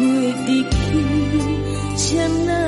月一去，情难。